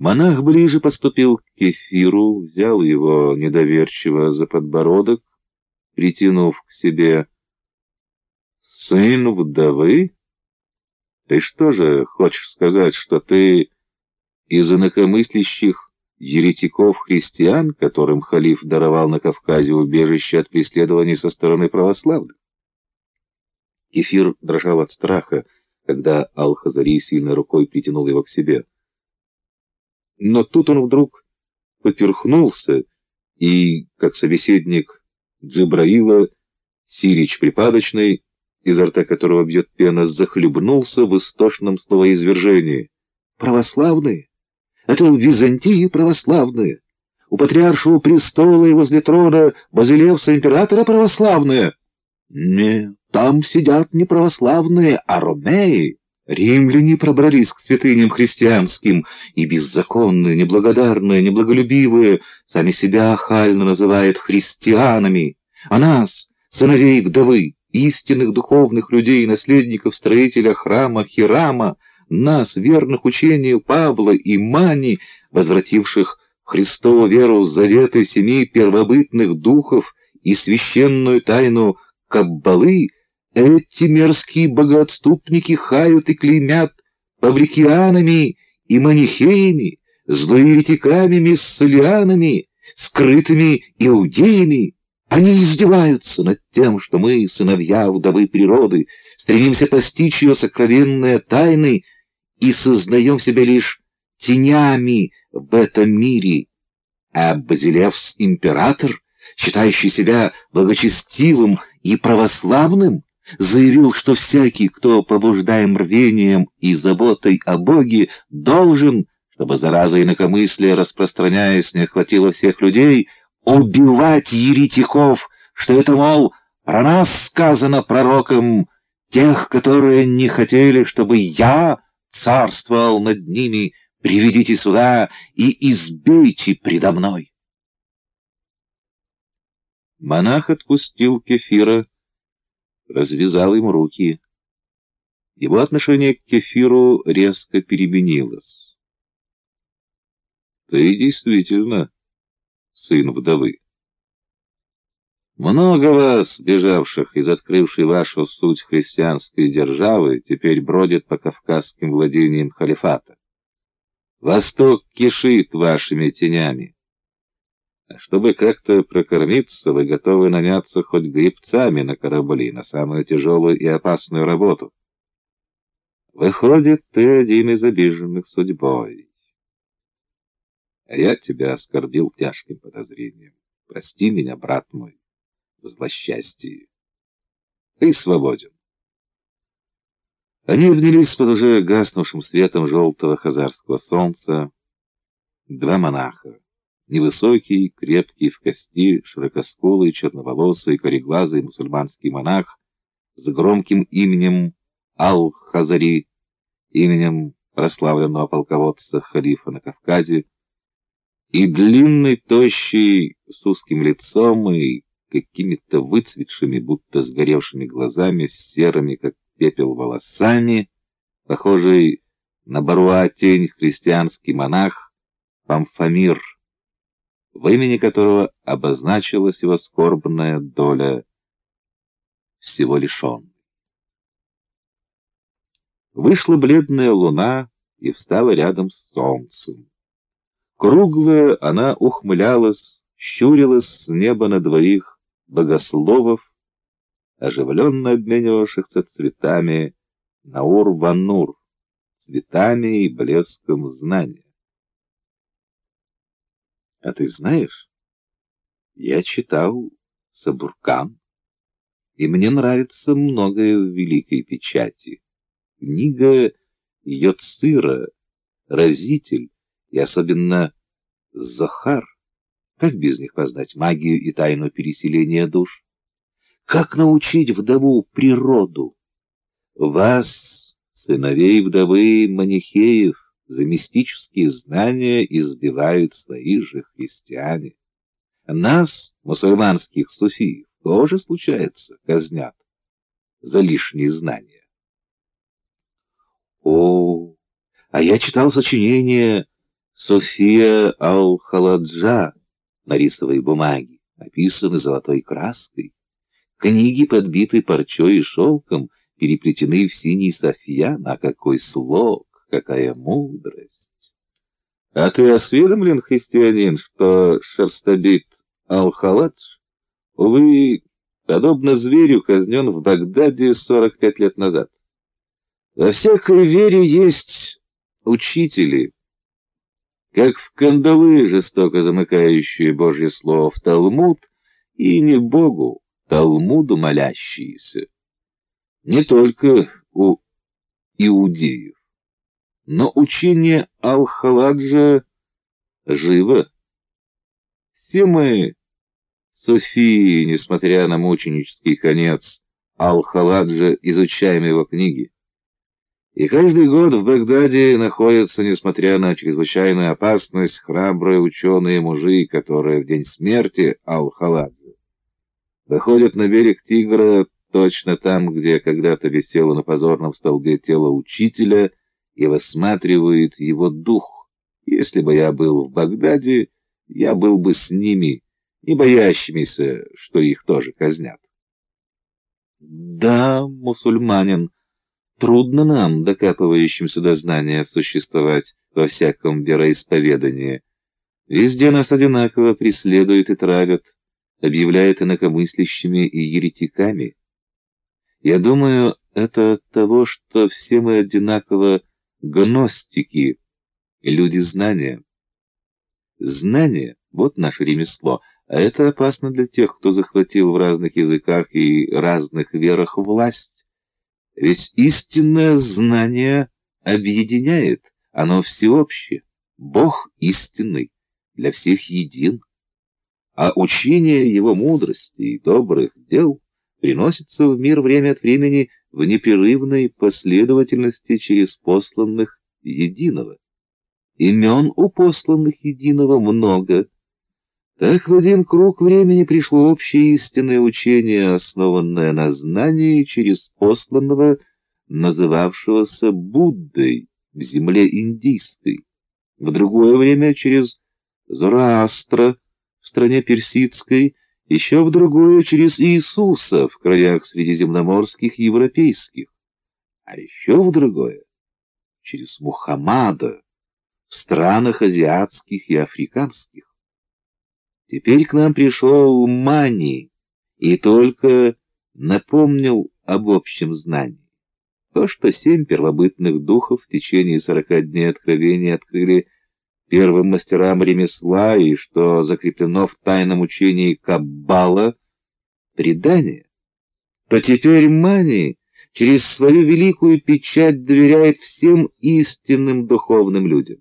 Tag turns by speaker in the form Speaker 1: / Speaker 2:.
Speaker 1: Монах ближе подступил к кефиру, взял его недоверчиво за подбородок, притянув к себе. «Сын вдовы? Ты что же, хочешь сказать, что ты из инакомыслящих еретиков-христиан, которым халиф даровал на Кавказе убежище от преследований со стороны православных?» Кефир дрожал от страха, когда Ал-Хазари сильной рукой притянул его к себе. Но тут он вдруг поперхнулся, и, как собеседник Джибраила, Сирич припадочный, изо рта которого бьет пена, захлебнулся в истошном словоизвержении. «Православные? Это в Византии православные. У патриаршего престола и возле трона Базилевса императора православные. Нет, там сидят не православные, а ромеи». Римляне пробрались к святыням христианским, и беззаконные, неблагодарные, неблаголюбивые сами себя охально называют христианами, а нас, сыновей вдовы, истинных духовных людей, наследников строителя храма Хирама, нас, верных учению Павла и Мани, возвративших Христову веру заветы семи первобытных духов и священную тайну Каббалы — эти мерзкие богоотступники хают и клеймят павликианами и манихеями, злоеретиками, миссалианами, скрытыми иудеями. Они издеваются над тем, что мы, сыновья вдовы природы, стремимся постичь ее сокровенные тайны и сознаем себя лишь тенями в этом мире. А Базилевс император, считающий себя благочестивым и православным, заявил, что всякий, кто побуждаем рвением и заботой о Боге, должен, чтобы зараза инакомыслия, распространяясь, не охватила всех людей, убивать еретиков, что это, мол, про нас сказано пророком, тех, которые не хотели, чтобы я царствовал над ними, приведите сюда и избейте предо мной. Монах отпустил кефира, развязал им руки. Его отношение к кефиру резко переменилось. «Ты действительно сын вдовы. Много вас, бежавших из открывшей вашу суть христианской державы, теперь бродит по кавказским владениям халифата. Восток кишит вашими тенями. Чтобы как-то прокормиться, вы готовы наняться хоть гребцами на корабли, на самую тяжелую и опасную работу. Выходит, ты один из обиженных судьбой. А я тебя оскорбил тяжким подозрением. Прости меня, брат мой, в злосчастье. Ты свободен. Они обнялись под уже гаснувшим светом желтого хазарского солнца. Два монаха. Невысокий, крепкий в кости, широкоскулый, черноволосый, кореглазый мусульманский монах с громким именем Ал-Хазари, именем прославленного полководца халифа на Кавказе, и длинный, тощий, с узким лицом и какими-то выцветшими, будто сгоревшими глазами, с серыми, как пепел, волосами, похожий на Баруа тень христианский монах Памфамир, в имени которого обозначилась его скорбная доля всего лишенной. Вышла бледная луна и встала рядом с солнцем. Круглая она ухмылялась, щурилась с неба на двоих богословов, оживленно обменивавшихся цветами Наур-Ванур, цветами и блеском знания. А ты знаешь, я читал Сабуркан, и мне нравится многое в Великой Печати. Книга Йоцира, Разитель и особенно Захар. Как без них познать магию и тайну переселения душ? Как научить вдову природу? Вас, сыновей вдовы Манихеев, за мистические знания избивают свои же христиане. Нас, мусульманских суфиев, тоже случается, казнят за лишние знания. О, а я читал сочинение София Ал-Халаджа на рисовой бумаге, описаны золотой краской. Книги, подбиты парчой и шелком, переплетены в синий софьян, а какой слог, какая мудрость! А ты осведомлен, христианин, что шерстобит Ал-Халадж, увы, подобно зверю, казнен в Багдаде 45 лет назад? Во всякой вере есть учители, как в кандалы, жестоко замыкающие Божье слово в Талмуд, и не Богу, Талмуду молящиеся. Не только у иудеев, но учение Ал-Халаджа живо. Все мы, Софии, несмотря на мученический конец Ал-Халаджа, изучаем его книги. И каждый год в Багдаде находятся, несмотря на чрезвычайную опасность, храбрые ученые-мужи, которые в день смерти Ал-Халаджа выходят на берег Тигра точно там, где когда-то висело на позорном столбе тело учителя, и высматривает его дух. Если бы я был в Багдаде, я был бы с ними, не боящимися, что их тоже казнят. Да, мусульманин, Трудно нам, докапывающимся до знания, существовать во всяком вероисповедании. Везде нас одинаково преследуют и травят, объявляют инакомыслящими и еретиками. Я думаю, это от того, что все мы одинаково гностики, люди знания. Знание — вот наше ремесло, а это опасно для тех, кто захватил в разных языках и разных верах власть. Ведь истинное знание объединяет, оно всеобщее. Бог истинный, для всех един. А учение его мудрости и добрых дел приносится в мир время от времени в непрерывной последовательности через посланных единого. Имен у посланных единого много, так в один круг времени пришло общее истинное учение, основанное на знании через посланного, называвшегося Буддой в земле индийской, в другое время через Зороастра в стране персидской, еще в другое через Иисуса в краях средиземноморских и европейских, а еще в другое через Мухаммада в странах азиатских и африканских. Теперь к нам пришел Мани и только напомнил об общем знании. То, что семь первобытных духов в течение сорока дней откровения открыли первым мастерам ремесла и что закреплено в тайном учении Каббала, предание, то теперь Мани через свою великую печать доверяет всем истинным духовным людям.